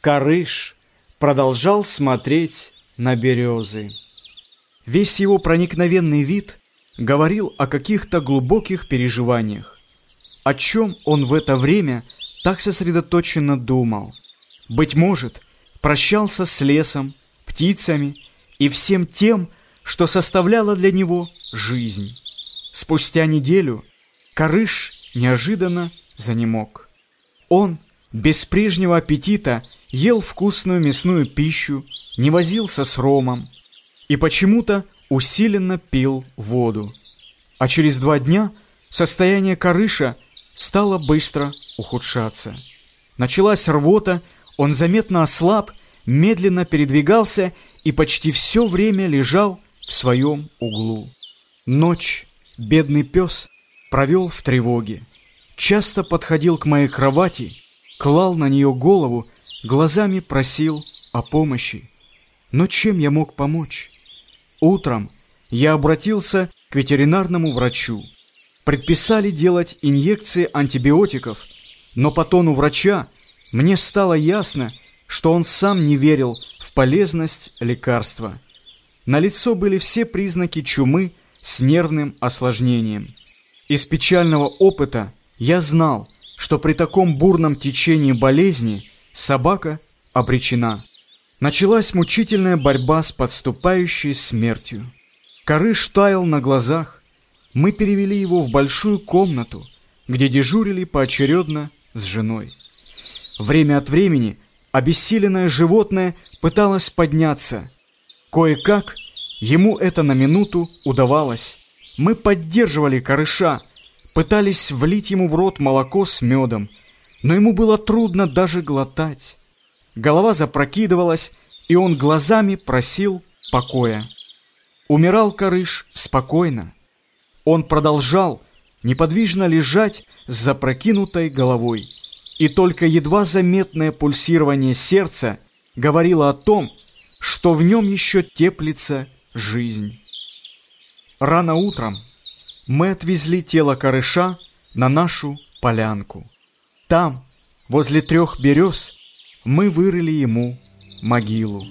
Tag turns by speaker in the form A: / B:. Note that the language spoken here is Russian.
A: Карыш продолжал смотреть на березы. Весь его проникновенный вид говорил о каких-то глубоких переживаниях. О чем он в это время так сосредоточенно думал? Быть может, прощался с лесом, птицами и всем тем, что составляло для него жизнь. Спустя неделю Карыш неожиданно занемог. Он без прежнего аппетита ел вкусную мясную пищу, не возился с ромом и почему-то усиленно пил воду. А через два дня состояние Карыша стало быстро ухудшаться. Началась рвота, он заметно ослаб, медленно передвигался и почти все время лежал в своем углу. Ночь бедный пес провел в тревоге. Часто подходил к моей кровати, клал на нее голову, глазами просил о помощи. Но чем я мог помочь? Утром я обратился к ветеринарному врачу. Предписали делать инъекции антибиотиков, но по тону врача мне стало ясно, что он сам не верил в полезность лекарства. На лицо были все признаки чумы с нервным осложнением. Из печального опыта я знал, что при таком бурном течении болезни собака обречена. Началась мучительная борьба с подступающей смертью. Корыш таял на глазах. Мы перевели его в большую комнату, где дежурили поочередно с женой. Время от времени обессиленное животное пыталось подняться. Кое-как ему это на минуту удавалось. Мы поддерживали корыша, пытались влить ему в рот молоко с медом, но ему было трудно даже глотать. Голова запрокидывалась, и он глазами просил покоя. Умирал корыш спокойно. Он продолжал неподвижно лежать с запрокинутой головой, и только едва заметное пульсирование сердца говорило о том, что в нем еще теплится жизнь. Рано утром мы отвезли тело корыша на нашу полянку. Там, возле трех берез, мы вырыли ему могилу.